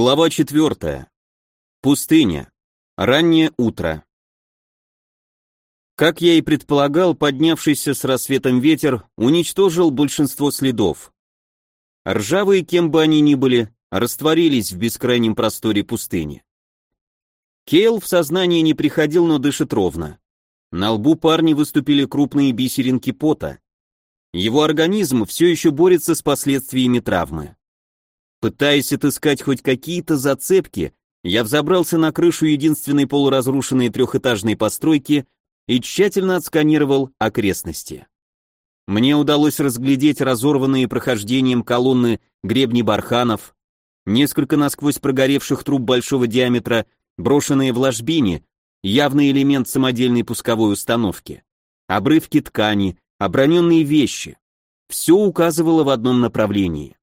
Глава 4. Пустыня. Раннее утро. Как я и предполагал, поднявшийся с рассветом ветер уничтожил большинство следов. Ржавые, кем бы они ни были, растворились в бескрайнем просторе пустыни. Кейл в сознание не приходил, но дышит ровно. На лбу парня выступили крупные бисеринки пота. Его организм все еще борется с последствиями травмы. Пытаясь отыскать хоть какие-то зацепки, я взобрался на крышу единственной полуразрушенной трехэтажной постройки и тщательно отсканировал окрестности. Мне удалось разглядеть разорванные прохождением колонны гребни барханов, несколько насквозь прогоревших труб большого диаметра, брошенные в ложбине, явный элемент самодельной пусковой установки, обрывки ткани, оброненные вещи. Все указывало в одном направлении.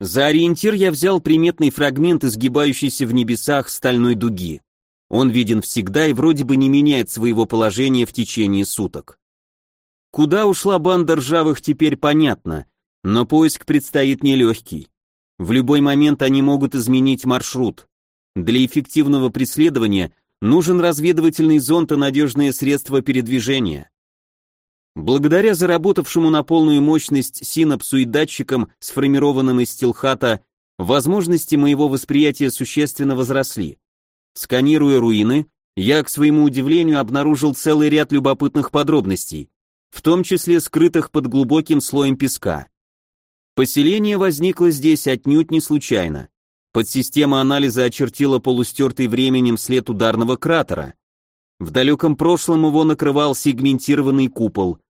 За ориентир я взял приметный фрагмент изгибающийся в небесах стальной дуги. Он виден всегда и вроде бы не меняет своего положения в течение суток. Куда ушла банда ржавых, теперь понятно, но поиск предстоит нелегкий. В любой момент они могут изменить маршрут. Для эффективного преследования нужен разведывательный зонд и надежное средство передвижения. Благодаря заработавшему на полную мощность синапсу и датчикам, сформированным из стилхата, возможности моего восприятия существенно возросли. Сканируя руины, я, к своему удивлению, обнаружил целый ряд любопытных подробностей, в том числе скрытых под глубоким слоем песка. Поселение возникло здесь отнюдь не случайно. Подсистема анализа очертила полустертый временем след ударного кратера. В далеком прошлом его накрывал сегментированный купол,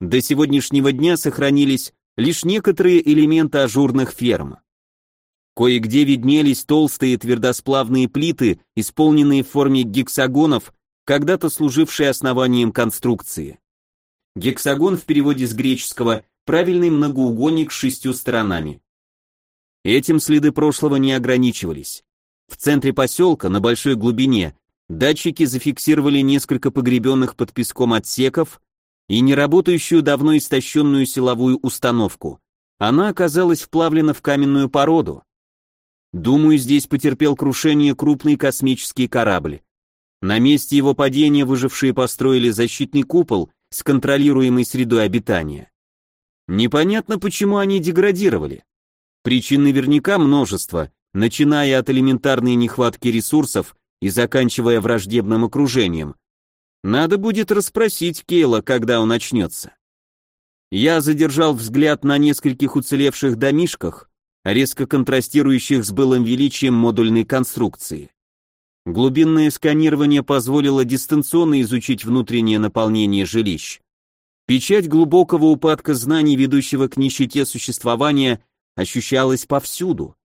до сегодняшнего дня сохранились лишь некоторые элементы ажурных ферм. Кое-где виднелись толстые твердосплавные плиты, исполненные в форме гексагонов, когда-то служившие основанием конструкции. Гексагон в переводе с греческого правильный многоугольник с шестью сторонами. Этим следы прошлого не ограничивались. В центре поселка, на большой глубине, датчики зафиксировали несколько погребенных под песком отсеков, и неработающую давно истощенную силовую установку. Она оказалась вплавлена в каменную породу. Думаю, здесь потерпел крушение крупный космический корабль. На месте его падения выжившие построили защитный купол с контролируемой средой обитания. Непонятно, почему они деградировали. Причин наверняка множество, начиная от элементарной нехватки ресурсов и заканчивая враждебным окружением, надо будет расспросить Кейла, когда он очнется. Я задержал взгляд на нескольких уцелевших домишках, резко контрастирующих с былым величием модульной конструкции. Глубинное сканирование позволило дистанционно изучить внутреннее наполнение жилищ. Печать глубокого упадка знаний, ведущего к нищете существования, ощущалась повсюду.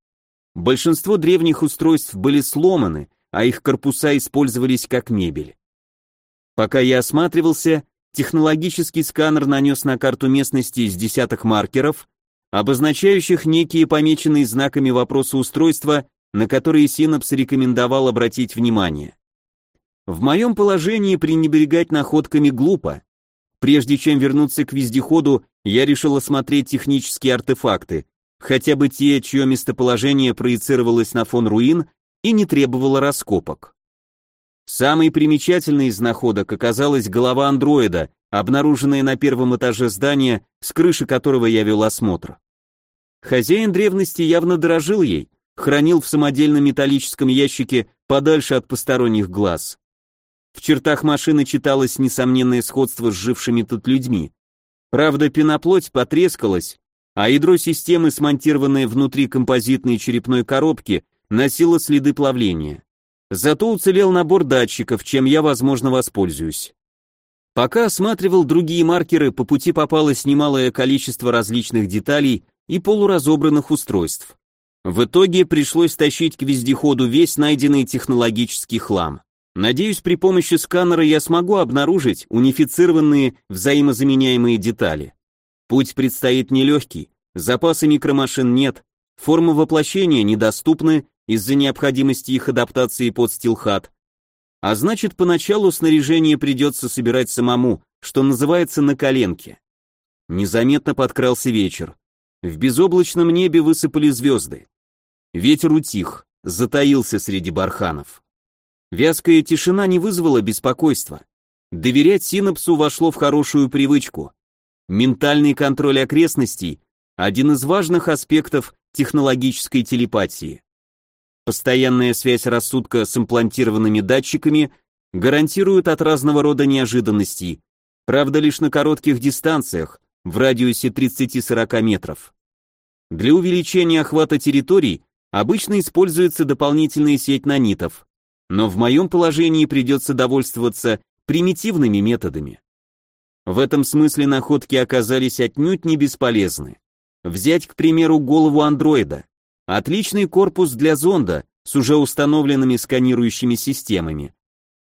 Большинство древних устройств были сломаны, а их корпуса использовались как мебель. Пока я осматривался, технологический сканер нанес на карту местности из десяток маркеров, обозначающих некие помеченные знаками вопроса устройства, на которые Синапс рекомендовал обратить внимание. В моем положении пренебрегать находками глупо. Прежде чем вернуться к вездеходу, я решил осмотреть технические артефакты, хотя бы те, чье местоположение проецировалось на фон руин и не требовало раскопок. Самой примечательной из находок оказалась голова андроида, обнаруженная на первом этаже здания, с крыши которого я вел осмотр. Хозяин древности явно дорожил ей, хранил в самодельном металлическом ящике подальше от посторонних глаз. В чертах машины читалось несомненное сходство с жившими тут людьми. Правда, пеноплоть потрескалась, а ядро системы, смонтированное внутри композитной черепной коробки, носило следы плавления. Зато уцелел набор датчиков, чем я, возможно, воспользуюсь. Пока осматривал другие маркеры, по пути попалось немалое количество различных деталей и полуразобранных устройств. В итоге пришлось тащить к вездеходу весь найденный технологический хлам. Надеюсь, при помощи сканера я смогу обнаружить унифицированные взаимозаменяемые детали. Путь предстоит нелегкий, запаса микромашин нет, формы воплощения недоступны, из-за необходимости их адаптации под стилхат. А значит, поначалу снаряжение придется собирать самому, что называется на коленке. Незаметно подкрался вечер. В безоблачном небе высыпали звезды. Ветер утих, затаился среди барханов. Вязкая тишина не вызвала беспокойства. Доверять синапсу вошло в хорошую привычку. Ментальный контроль окрестностей – один из важных аспектов технологической телепатии. Постоянная связь рассудка с имплантированными датчиками гарантирует от разного рода неожиданностей, правда лишь на коротких дистанциях, в радиусе 30-40 метров. Для увеличения охвата территорий обычно используется дополнительная сеть нанитов, но в моем положении придется довольствоваться примитивными методами. В этом смысле находки оказались отнюдь не бесполезны. Взять, к примеру, голову андроида. Отличный корпус для зонда с уже установленными сканирующими системами.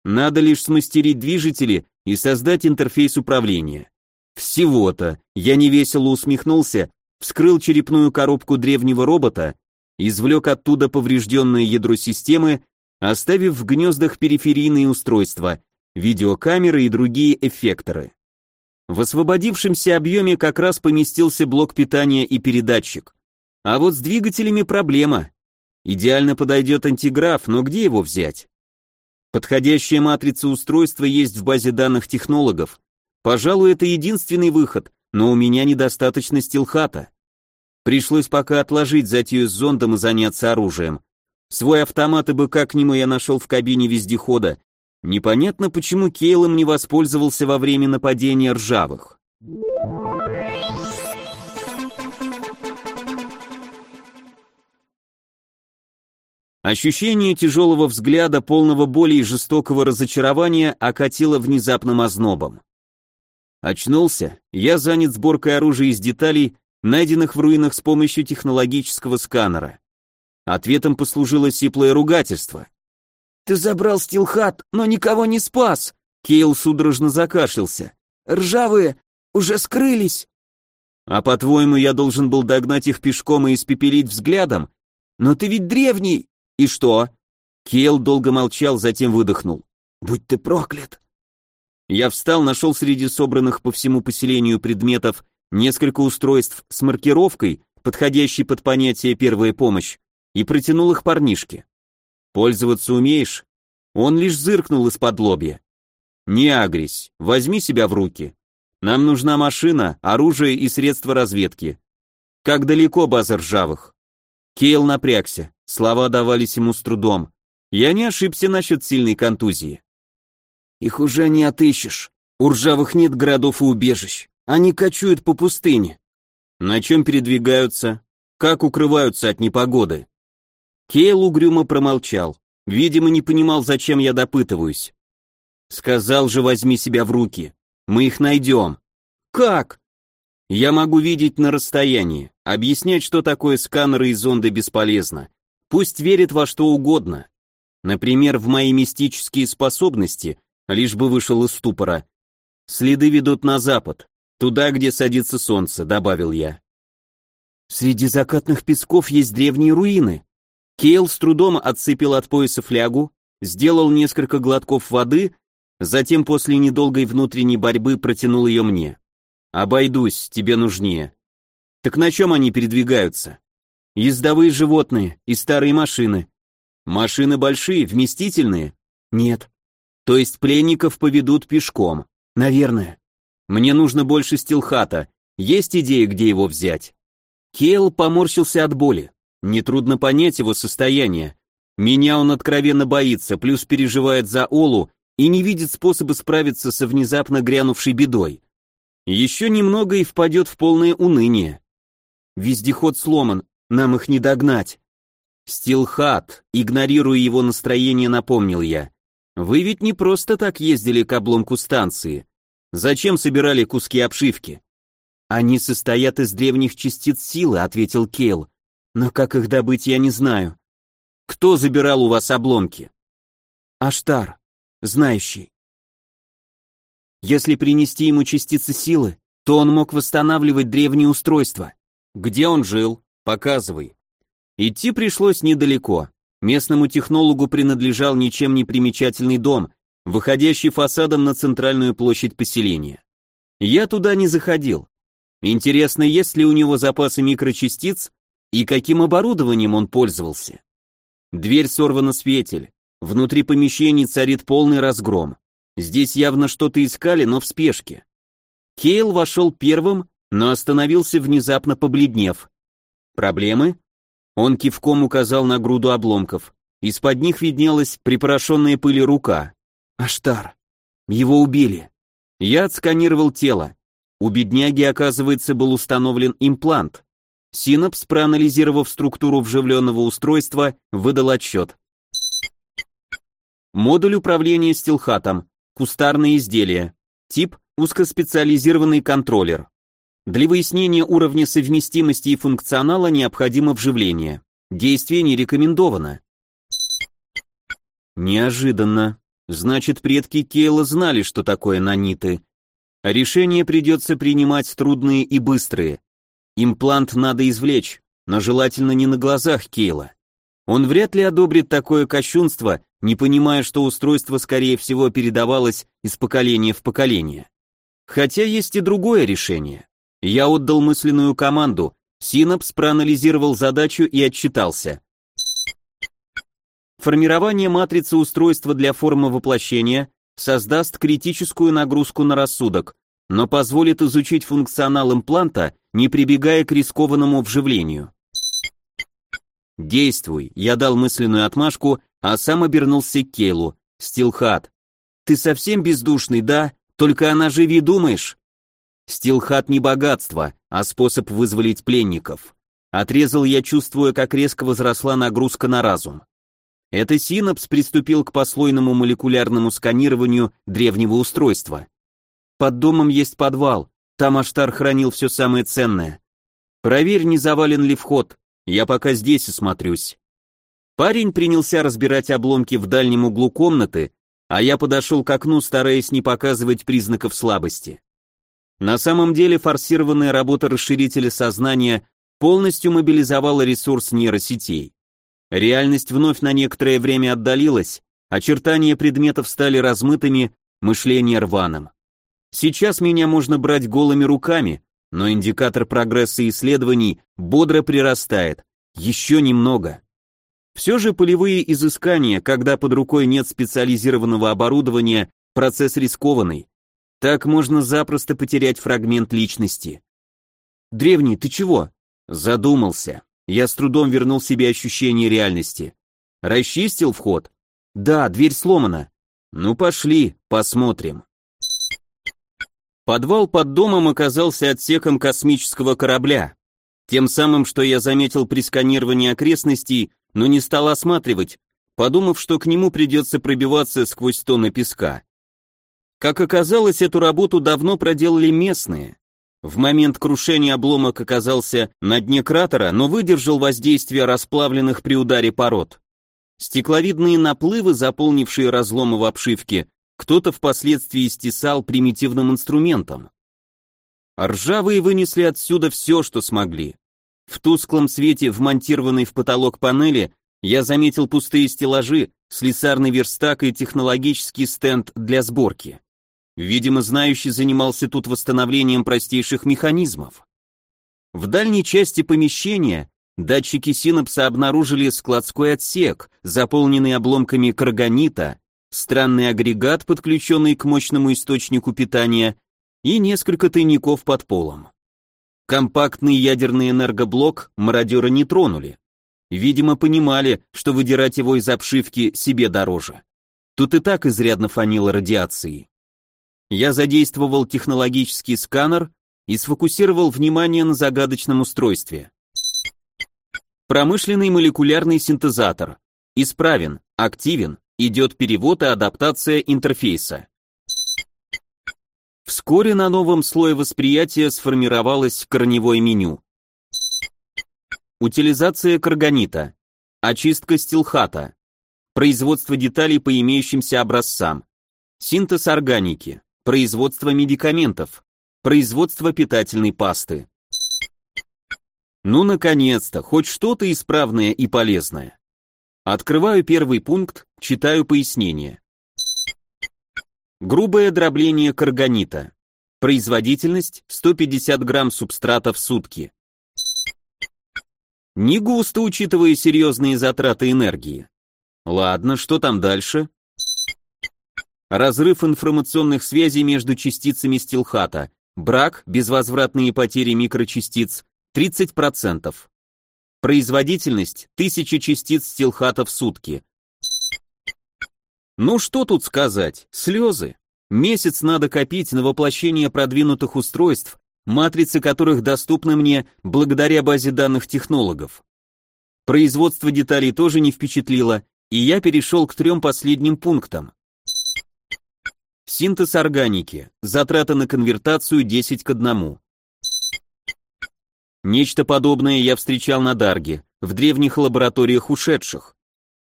Надо лишь смастерить движители и создать интерфейс управления. Всего-то, я невесело усмехнулся, вскрыл черепную коробку древнего робота, извлек оттуда поврежденное ядро системы, оставив в гнездах периферийные устройства, видеокамеры и другие эффекторы. В освободившемся объеме как раз поместился блок питания и передатчик. А вот с двигателями проблема. Идеально подойдет антиграф, но где его взять? Подходящая матрица устройства есть в базе данных технологов. Пожалуй, это единственный выход, но у меня недостаточно стилхата. Пришлось пока отложить затею с зондом и заняться оружием. Свой автомат и БК к нему я нашел в кабине вездехода, Непонятно, почему Кейлом не воспользовался во время нападения ржавых. Ощущение тяжелого взгляда, полного боли и жестокого разочарования окатило внезапным ознобом. Очнулся, я занят сборкой оружия из деталей, найденных в руинах с помощью технологического сканера. Ответом послужило сиплое ругательство. «Ты забрал стилхат, но никого не спас!» Кейл судорожно закашлялся. «Ржавые уже скрылись!» «А по-твоему, я должен был догнать их пешком и испепелить взглядом? Но ты ведь древний!» «И что?» Кейл долго молчал, затем выдохнул. «Будь ты проклят!» Я встал, нашел среди собранных по всему поселению предметов несколько устройств с маркировкой, подходящей под понятие «первая помощь», и протянул их парнишке. Пользоваться умеешь? Он лишь зыркнул из-под лобья. Не агрись, возьми себя в руки. Нам нужна машина, оружие и средства разведки. Как далеко база ржавых? Кейл напрягся, слова давались ему с трудом. Я не ошибся насчет сильной контузии. Их уже не отыщешь. У ржавых нет городов и убежищ. Они кочуют по пустыне. На чем передвигаются? Как укрываются от непогоды? Кейл угрюмо промолчал. Видимо, не понимал, зачем я допытываюсь. Сказал же, возьми себя в руки. Мы их найдем. Как? Я могу видеть на расстоянии. Объяснять, что такое сканеры и зонды, бесполезно. Пусть верит во что угодно. Например, в мои мистические способности, лишь бы вышел из ступора. Следы ведут на запад, туда, где садится солнце, добавил я. Среди закатных песков есть древние руины. Кейл с трудом отцепил от пояса флягу, сделал несколько глотков воды, затем после недолгой внутренней борьбы протянул ее мне. «Обойдусь, тебе нужнее». «Так на чем они передвигаются?» «Ездовые животные и старые машины». «Машины большие, вместительные?» «Нет». «То есть пленников поведут пешком?» «Наверное». «Мне нужно больше стилхата. Есть идея, где его взять?» Кейл поморщился от боли. Нетрудно понять его состояние. Меня он откровенно боится, плюс переживает за Олу и не видит способа справиться со внезапно грянувшей бедой. Еще немного и впадет в полное уныние. Вездеход сломан, нам их не догнать. Стилхат, игнорируя его настроение, напомнил я. Вы ведь не просто так ездили к обломку станции. Зачем собирали куски обшивки? Они состоят из древних частиц силы, ответил Кейл. Но как их добыть, я не знаю. Кто забирал у вас обломки? Аштар, знающий. Если принести ему частицы силы, то он мог восстанавливать древние устройства. Где он жил? Показывай. Идти пришлось недалеко. Местному технологу принадлежал ничем не примечательный дом, выходящий фасадом на центральную площадь поселения. Я туда не заходил. Интересно, есть ли у него запасы микрочастиц И каким оборудованием он пользовался? Дверь сорвана с петель. Внутри помещений царит полный разгром. Здесь явно что-то искали, но в спешке. Кейл вошел первым, но остановился внезапно побледнев. Проблемы? Он кивком указал на груду обломков. Из-под них виднелась припорошенная пыли рука. Аштар. Его убили. Я отсканировал тело. У бедняги, оказывается, был установлен имплант. Синапс, проанализировав структуру вживленного устройства, выдал отчет. Модуль управления стилхатом. Кустарное изделие. Тип – узкоспециализированный контроллер. Для выяснения уровня совместимости и функционала необходимо вживление. Действие не рекомендовано. Неожиданно. Значит, предки Кейла знали, что такое наниты. Решения придется принимать трудные и быстрые. Имплант надо извлечь, но желательно не на глазах Кейла. Он вряд ли одобрит такое кощунство, не понимая, что устройство, скорее всего, передавалось из поколения в поколение. Хотя есть и другое решение. Я отдал мысленную команду, Синапс проанализировал задачу и отчитался. Формирование матрицы устройства для формы воплощения создаст критическую нагрузку на рассудок, но позволит изучить функционал импланта, не прибегая к рискованному вживлению. «Действуй», я дал мысленную отмашку, а сам обернулся к Кейлу. «Стилхат, ты совсем бездушный, да? Только о наживе думаешь?» Стилхат не богатство, а способ вызволить пленников. Отрезал я, чувствуя, как резко возросла нагрузка на разум. Это Синапс приступил к послойному молекулярному сканированию древнего устройства. Под домом есть подвал, там Аштар хранил все самое ценное. Проверь, не завален ли вход, я пока здесь осмотрюсь. Парень принялся разбирать обломки в дальнем углу комнаты, а я подошел к окну, стараясь не показывать признаков слабости. На самом деле форсированная работа расширителя сознания полностью мобилизовала ресурс нейросетей. Реальность вновь на некоторое время отдалилась, очертания предметов стали размытыми, мышление рваным. Сейчас меня можно брать голыми руками, но индикатор прогресса исследований бодро прирастает. Еще немного. Все же полевые изыскания, когда под рукой нет специализированного оборудования, процесс рискованный. Так можно запросто потерять фрагмент личности. Древний, ты чего? Задумался. Я с трудом вернул себе ощущение реальности. Расчистил вход? Да, дверь сломана. Ну пошли, посмотрим. Подвал под домом оказался отсеком космического корабля. Тем самым, что я заметил при сканировании окрестностей, но не стал осматривать, подумав, что к нему придется пробиваться сквозь тонны песка. Как оказалось, эту работу давно проделали местные. В момент крушения обломок оказался на дне кратера, но выдержал воздействие расплавленных при ударе пород. Стекловидные наплывы, заполнившие разломы в обшивке, кто-то впоследствии стесал примитивным инструментом. Ржавые вынесли отсюда все, что смогли. В тусклом свете, вмонтированной в потолок панели, я заметил пустые стеллажи, слесарный верстак и технологический стенд для сборки. Видимо, знающий занимался тут восстановлением простейших механизмов. В дальней части помещения датчики синапса обнаружили складской отсек, заполненный обломками карганита, странный агрегат, подключенный к мощному источнику питания, и несколько тайников под полом. Компактный ядерный энергоблок мародеры не тронули. Видимо, понимали, что выдирать его из обшивки себе дороже. Тут и так изрядно фанило радиацией. Я задействовал технологический сканер и сфокусировал внимание на загадочном устройстве. Промышленный молекулярный синтезатор. Исправен, активен, идет перевод и адаптация интерфейса. Вскоре на новом слое восприятия сформировалось корневое меню. Утилизация карганита. Очистка стилхата. Производство деталей по имеющимся образцам. Синтез органики производство медикаментов, производство питательной пасты. Ну, наконец-то, хоть что-то исправное и полезное. Открываю первый пункт, читаю пояснение. Грубое дробление карганита. Производительность 150 грамм субстрата в сутки. Не густо, учитывая серьезные затраты энергии. Ладно, что там дальше? Разрыв информационных связей между частицами стилхата. Брак, безвозвратные потери микрочастиц 30%. Производительность 1000 частиц стилхата в сутки. Ну что тут сказать, слезы. Месяц надо копить на воплощение продвинутых устройств, матрицы которых доступны мне благодаря базе данных технологов. Производство деталей тоже не впечатлило, и я перешел к трем последним пунктам. Синтез органики. Затраты на конвертацию 10 к 1. Нечто подобное я встречал на Дарге, в древних лабораториях ушедших.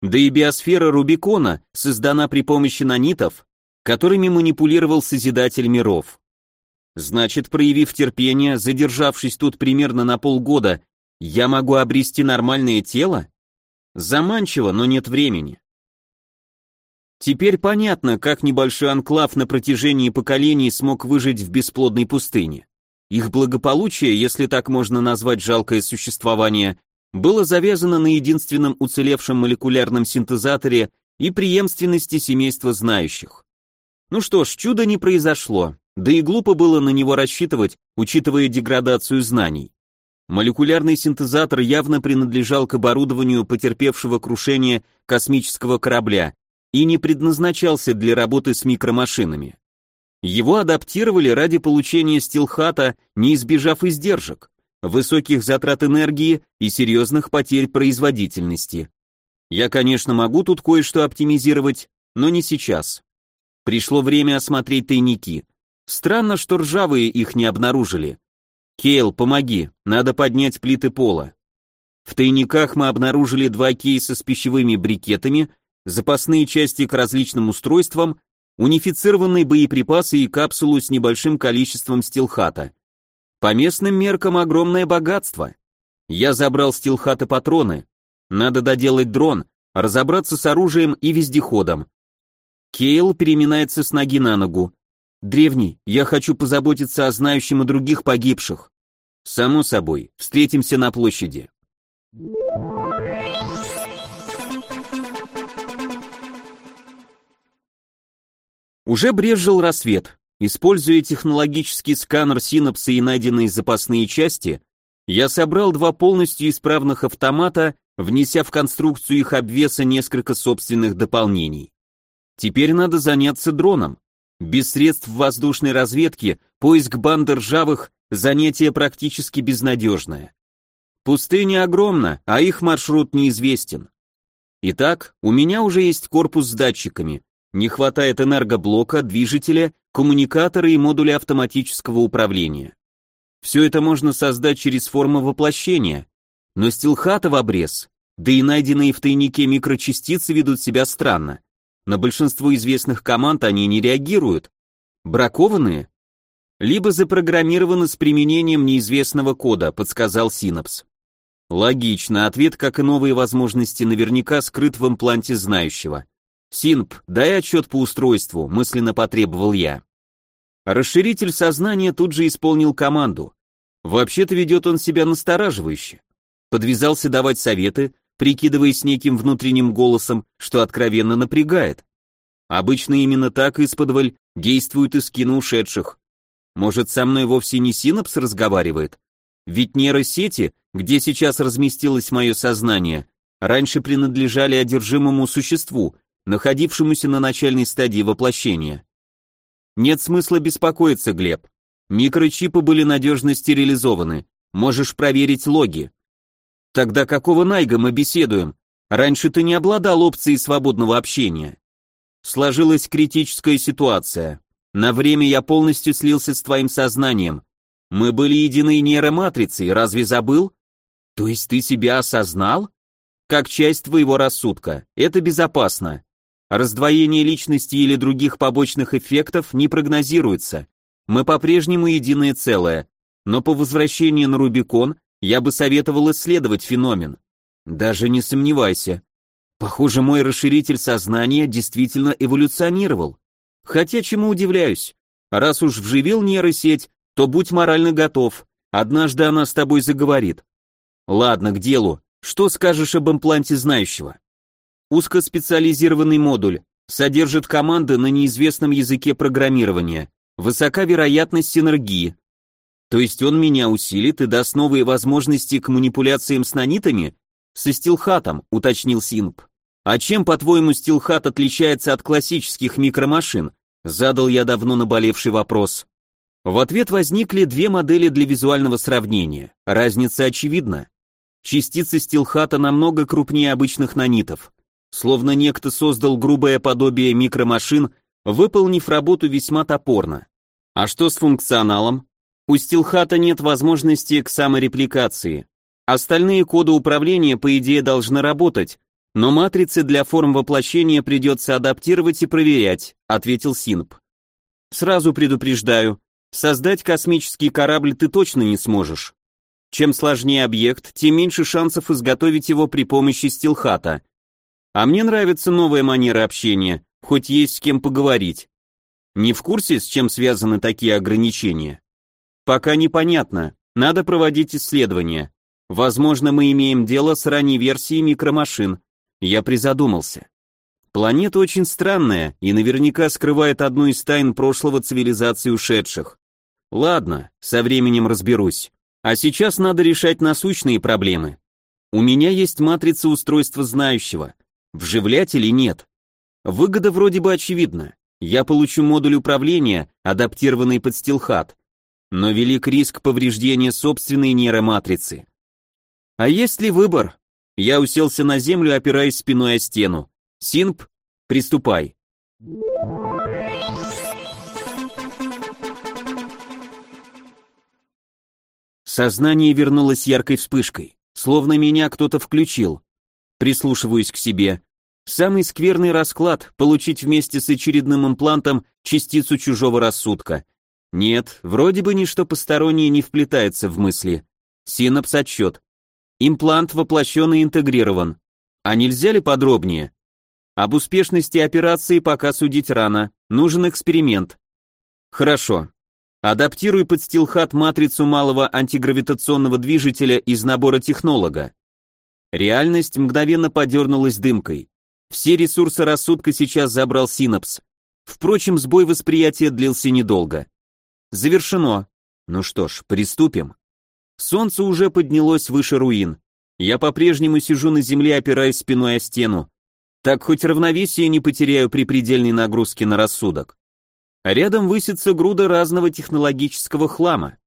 Да и биосфера Рубикона создана при помощи нанитов, которыми манипулировал Созидатель миров. Значит, проявив терпение, задержавшись тут примерно на полгода, я могу обрести нормальное тело? Заманчиво, но нет времени. Теперь понятно, как небольшой анклав на протяжении поколений смог выжить в бесплодной пустыне. Их благополучие, если так можно назвать жалкое существование, было завязано на единственном уцелевшем молекулярном синтезаторе и преемственности семейства знающих. Ну что ж, чудо не произошло, да и глупо было на него рассчитывать, учитывая деградацию знаний. Молекулярный синтезатор явно принадлежал к оборудованию потерпевшего крушение космического корабля, и не предназначался для работы с микромашинами. Его адаптировали ради получения стилхата, не избежав издержек, высоких затрат энергии и серьезных потерь производительности. Я, конечно, могу тут кое-что оптимизировать, но не сейчас. Пришло время осмотреть тайники. Странно, что ржавые их не обнаружили. Кейл, помоги, надо поднять плиты пола. В тайниках мы обнаружили два кейса с пищевыми брикетами запасные части к различным устройствам, унифицированные боеприпасы и капсулу с небольшим количеством стилхата. По местным меркам огромное богатство. Я забрал стилхата патроны. Надо доделать дрон, разобраться с оружием и вездеходом. Кейл переминается с ноги на ногу. Древний, я хочу позаботиться о знающем и других погибших. Само собой, встретимся на площади. Уже брезжил рассвет. Используя технологический сканер синапса и найденные запасные части, я собрал два полностью исправных автомата, внеся в конструкцию их обвеса несколько собственных дополнений. Теперь надо заняться дроном. Без средств воздушной разведки поиск банды ржавых – занятие практически безнадежное. Пустыня огромна, а их маршрут неизвестен. Итак, у меня уже есть корпус с датчиками, не хватает энергоблока, движителя, коммуникатора и модуля автоматического управления. Все это можно создать через форму воплощения, но стилхата в обрез, да и найденные в тайнике микрочастицы ведут себя странно. На большинство известных команд они не реагируют. Бракованные? Либо запрограммированы с применением неизвестного кода, подсказал Синапс. Логично, ответ, как и новые возможности, наверняка скрыт в импланте знающего. «Синп, дай отчет по устройству», — мысленно потребовал я. Расширитель сознания тут же исполнил команду. Вообще-то ведет он себя настораживающе. Подвязался давать советы, прикидываясь неким внутренним голосом, что откровенно напрягает. Обычно именно так исподволь действуют из кино ушедших. Может, со мной вовсе не синапс разговаривает? Ведь нейросети, где сейчас разместилось мое сознание, раньше принадлежали одержимому существу, находившемуся на начальной стадии воплощения. Нет смысла беспокоиться, Глеб. Микрочипы были надежно стерилизованы. Можешь проверить логи. Тогда какого найга мы беседуем? Раньше ты не обладал опцией свободного общения. Сложилась критическая ситуация. На время я полностью слился с твоим сознанием. Мы были единой нейроматрицей, разве забыл? То есть ты себя осознал? Как часть твоего рассудка. Это безопасно. Раздвоение личности или других побочных эффектов не прогнозируется. Мы по-прежнему единое целое, но по возвращении на Рубикон я бы советовал исследовать феномен. Даже не сомневайся. Похоже, мой расширитель сознания действительно эволюционировал. Хотя чему удивляюсь? Раз уж вживил нейросеть, то будь морально готов. Однажды она с тобой заговорит. Ладно, к делу. Что скажешь об импланте знающего? Узкоспециализированный модуль, содержит команды на неизвестном языке программирования, высока вероятность синергии. То есть он меня усилит и даст новые возможности к манипуляциям с нанитами? Со стилхатом, уточнил Синп. А чем, по-твоему, стилхат отличается от классических микромашин? Задал я давно наболевший вопрос. В ответ возникли две модели для визуального сравнения. Разница очевидна. Частицы стилхата намного крупнее обычных нанитов. Словно некто создал грубое подобие микромашин, выполнив работу весьма топорно. А что с функционалом? У стилхата нет возможности к саморепликации. Остальные коды управления, по идее, должны работать, но матрицы для форм воплощения придется адаптировать и проверять, ответил Синп. Сразу предупреждаю, создать космический корабль ты точно не сможешь. Чем сложнее объект, тем меньше шансов изготовить его при помощи стилхата. А мне нравится новая манера общения, хоть есть с кем поговорить. Не в курсе, с чем связаны такие ограничения? Пока непонятно, надо проводить исследования. Возможно, мы имеем дело с ранней версией микромашин. Я призадумался. Планета очень странная и наверняка скрывает одну из тайн прошлого цивилизации ушедших. Ладно, со временем разберусь. А сейчас надо решать насущные проблемы. У меня есть матрица устройства знающего. Вживлять или нет? Выгода вроде бы очевидна. Я получу модуль управления, адаптированный под стилхат. Но велик риск повреждения собственной нейроматрицы. А есть ли выбор? Я уселся на землю, опираясь спиной о стену. Синп, приступай. Сознание вернулось яркой вспышкой, словно меня кто-то включил. Прислушиваюсь к себе. Самый скверный расклад — получить вместе с очередным имплантом частицу чужого рассудка. Нет, вроде бы ничто постороннее не вплетается в мысли. Синапс отсчет. Имплант воплощен и интегрирован. А нельзя ли подробнее? Об успешности операции пока судить рано, нужен эксперимент. Хорошо. Адаптируй под стилхат матрицу малого антигравитационного движителя из набора технолога. Реальность мгновенно подернулась дымкой. Все ресурсы рассудка сейчас забрал синапс. Впрочем, сбой восприятия длился недолго. Завершено. Ну что ж, приступим. Солнце уже поднялось выше руин. Я по-прежнему сижу на земле, опираясь спиной о стену. Так хоть равновесие не потеряю при предельной нагрузке на рассудок. А рядом высится груда разного технологического хлама.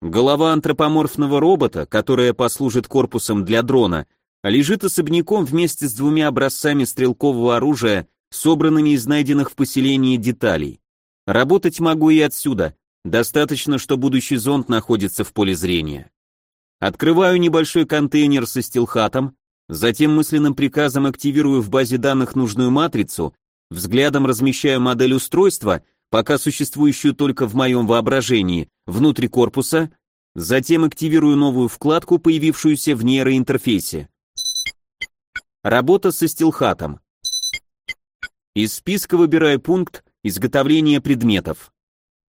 Голова антропоморфного робота, которая послужит корпусом для дрона, лежит особняком вместе с двумя образцами стрелкового оружия, собранными из найденных в поселении деталей. Работать могу и отсюда, достаточно, что будущий зонд находится в поле зрения. Открываю небольшой контейнер со стилхатом, затем мысленным приказом активирую в базе данных нужную матрицу, взглядом размещаю модель устройства, пока существующую только в моем воображении, внутри корпуса, затем активирую новую вкладку, появившуюся в нейроинтерфейсе. Работа со стилхатом. Из списка выбираю пункт изготовления предметов.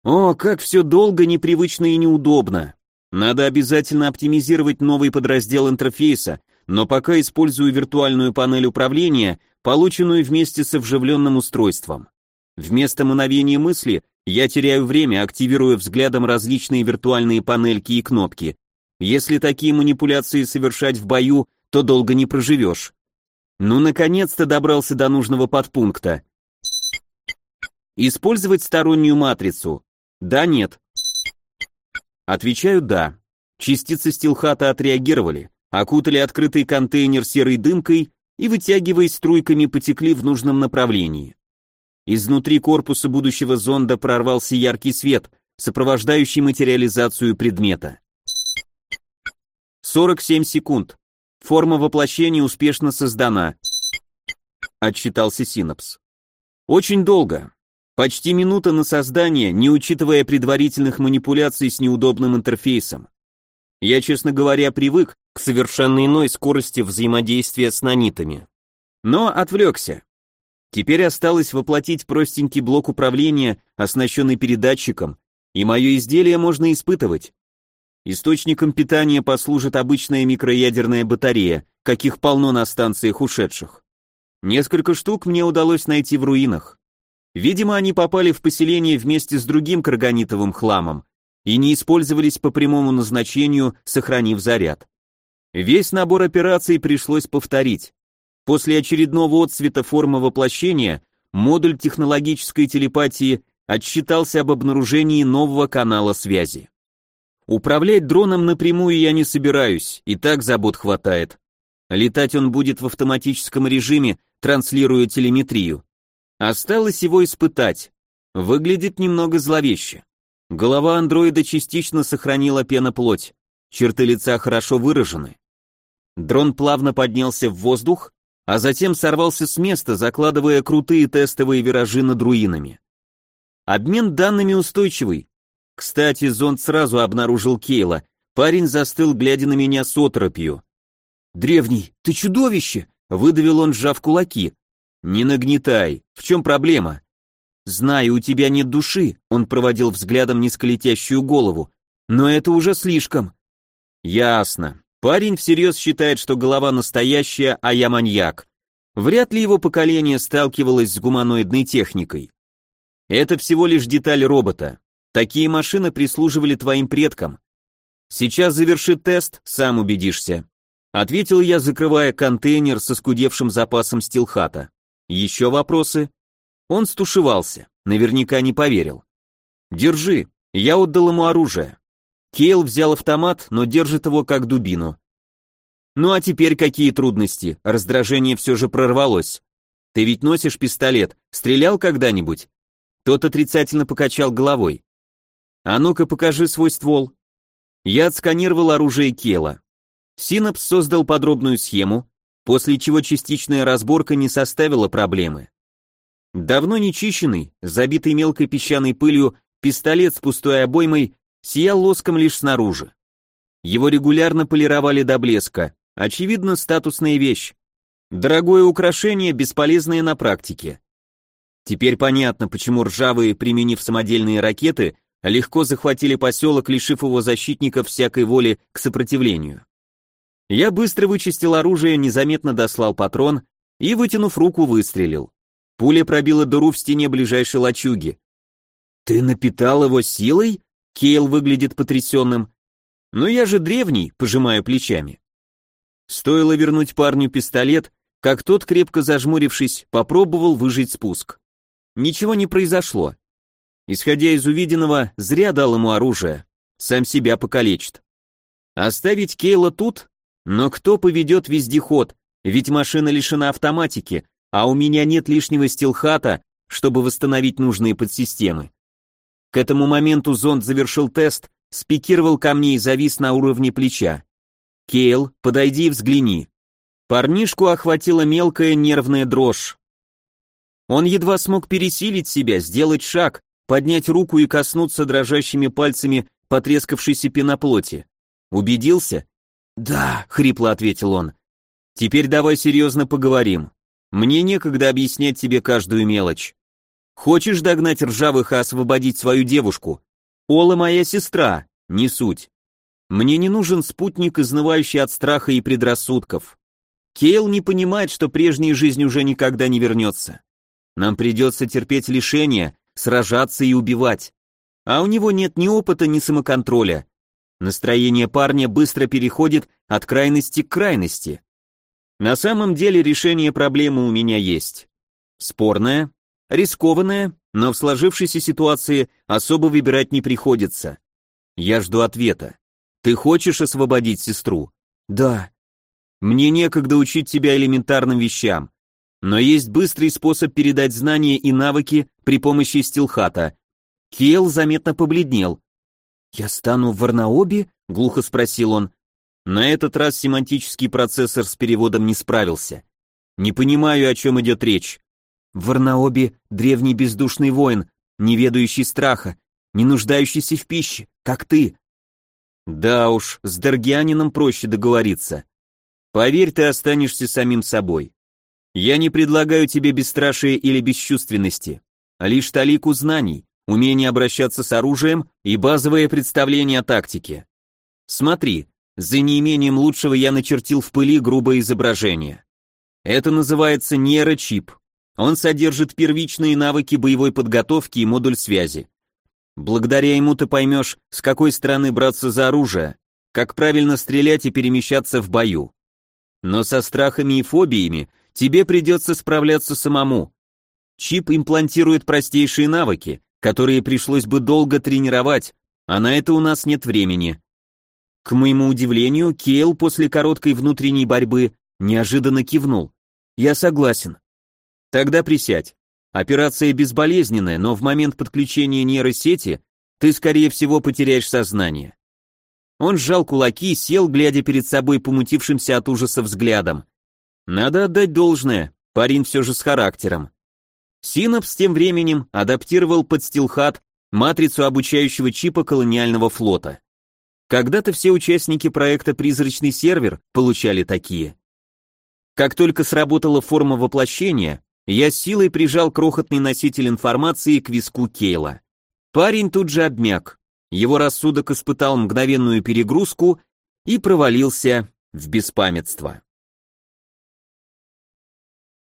О, как все долго, непривычно и неудобно. Надо обязательно оптимизировать новый подраздел интерфейса, но пока использую виртуальную панель управления, полученную вместе с вживленным устройством. Вместо мгновения мысли я теряю время, активируя взглядом различные виртуальные панельки и кнопки. Если такие манипуляции совершать в бою, то долго не проживешь. Ну, наконец-то добрался до нужного подпункта. Использовать стороннюю матрицу. Да, нет. Отвечаю «да». Частицы стилхата отреагировали, окутали открытый контейнер серой дымкой и, вытягиваясь струйками, потекли в нужном направлении. Изнутри корпуса будущего зонда прорвался яркий свет, сопровождающий материализацию предмета. 47 секунд. Форма воплощения успешно создана. Отчитался синапс. Очень долго. Почти минута на создание, не учитывая предварительных манипуляций с неудобным интерфейсом. Я, честно говоря, привык к совершенно иной скорости взаимодействия с нанитами. Но отвлекся. Теперь осталось воплотить простенький блок управления, оснащенный передатчиком, и мое изделие можно испытывать. Источником питания послужит обычная микроядерная батарея, каких полно на станциях ушедших. Несколько штук мне удалось найти в руинах. Видимо, они попали в поселение вместе с другим карганитовым хламом и не использовались по прямому назначению, сохранив заряд. Весь набор операций пришлось повторить. После очередного отцвета формы воплощения модуль технологической телепатии отсчитался об обнаружении нового канала связи. Управлять дроном напрямую я не собираюсь, и так забот хватает. Летать он будет в автоматическом режиме, транслируя телеметрию. Осталось его испытать. Выглядит немного зловеще. Голова андроида частично сохранила пеноплоть. Черты лица хорошо выражены. Дрон плавно поднялся в воздух, а затем сорвался с места, закладывая крутые тестовые виражи над руинами. Обмен данными устойчивый. Кстати, зонд сразу обнаружил Кейла. Парень застыл, глядя на меня с отропью. «Древний, ты чудовище!» — выдавил он, сжав кулаки. «Не нагнетай. В чем проблема?» «Знаю, у тебя нет души», — он проводил взглядом низколетящую голову. «Но это уже слишком». «Ясно. Парень всерьез считает, что голова настоящая, а я маньяк. Вряд ли его поколение сталкивалось с гуманоидной техникой. Это всего лишь деталь робота. Такие машины прислуживали твоим предкам. Сейчас заверши тест, сам убедишься. Ответил я, закрывая контейнер со скудевшим запасом стилхата. Еще вопросы? Он стушевался, наверняка не поверил. Держи, я отдал ему оружие. Кейл взял автомат, но держит его как дубину. Ну а теперь какие трудности? Раздражение все же прорвалось. Ты ведь носишь пистолет, стрелял когда-нибудь? Тот отрицательно покачал головой. А ну-ка покажи свой ствол. Я отсканировал оружие Кела. Синапс создал подробную схему, после чего частичная разборка не составила проблемы. Давно не чищенный, забитый мелкой песчаной пылью, пистолет с пустой обоймой сиял лоском лишь снаружи. Его регулярно полировали до блеска, очевидно, статусная вещь. Дорогое украшение, бесполезное на практике. Теперь понятно, почему ржавые, применив самодельные ракеты, легко захватили поселок, лишив его защитников всякой воли к сопротивлению. Я быстро вычистил оружие, незаметно дослал патрон и, вытянув руку, выстрелил. Пуля пробила дыру в стене ближайшей лачуги. «Ты напитал его силой?» Кейл выглядит потрясенным. «Но я же древний», пожимаю плечами. Стоило вернуть парню пистолет, как тот, крепко зажмурившись, попробовал выжить спуск. Ничего не произошло. Исходя из увиденного, зря дал ему оружие, сам себя покалечит. Оставить Кейла тут? Но кто поведет вездеход, ведь машина лишена автоматики, а у меня нет лишнего стилхата, чтобы восстановить нужные подсистемы. К этому моменту зонд завершил тест, спикировал ко мне и завис на уровне плеча. «Кейл, подойди и взгляни». Парнишку охватила мелкая нервная дрожь. Он едва смог пересилить себя, сделать шаг, поднять руку и коснуться дрожащими пальцами потрескавшейся пеноплоти. Убедился? «Да», — хрипло ответил он. «Теперь давай серьезно поговорим. Мне некогда объяснять тебе каждую мелочь. Хочешь догнать ржавых и освободить свою девушку? Ола моя сестра, не суть. Мне не нужен спутник, изнывающий от страха и предрассудков. Кейл не понимает, что прежняя жизнь уже никогда не вернется. Нам придется терпеть лишения, сражаться и убивать. А у него нет ни опыта, ни самоконтроля. Настроение парня быстро переходит от крайности к крайности. На самом деле решение проблемы у меня есть. Спорное, рискованное, но в сложившейся ситуации особо выбирать не приходится. Я жду ответа. Ты хочешь освободить сестру? Да. Мне некогда учить тебя элементарным вещам. Но есть быстрый способ передать знания и навыки при помощи стилхата. Кел заметно побледнел. «Я стану в Варнаобе?» — глухо спросил он. На этот раз семантический процессор с переводом не справился. «Не понимаю, о чем идет речь. В Варнаобе древний бездушный воин, не ведающий страха, не нуждающийся в пище, как ты». «Да уж, с Даргианином проще договориться. Поверь, ты останешься самим собой. Я не предлагаю тебе бесстрашие или бесчувственности, а лишь талику знаний, умение обращаться с оружием и базовое представление о тактике. Смотри, за неимением лучшего я начертил в пыли грубое изображение. Это называется нейрочип. Он содержит первичные навыки боевой подготовки и модуль связи. Благодаря ему ты поймешь, с какой стороны браться за оружие, как правильно стрелять и перемещаться в бою. Но со страхами и фобиями тебе придется справляться самому. Чип имплантирует простейшие навыки, которые пришлось бы долго тренировать, а на это у нас нет времени. К моему удивлению, Кейл после короткой внутренней борьбы неожиданно кивнул. Я согласен. Тогда присядь. Операция безболезненная, но в момент подключения нейросети ты, скорее всего, потеряешь сознание. Он сжал кулаки и сел, глядя перед собой помутившимся от ужаса взглядом. Надо отдать должное, парень все же с характером. Синапс тем временем адаптировал под стилхат матрицу обучающего чипа колониального флота. Когда-то все участники проекта «Призрачный сервер» получали такие. Как только сработала форма воплощения, я силой прижал крохотный носитель информации к виску Кейла. Парень тут же обмяк. Его рассудок испытал мгновенную перегрузку и провалился в беспамятство.